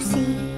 see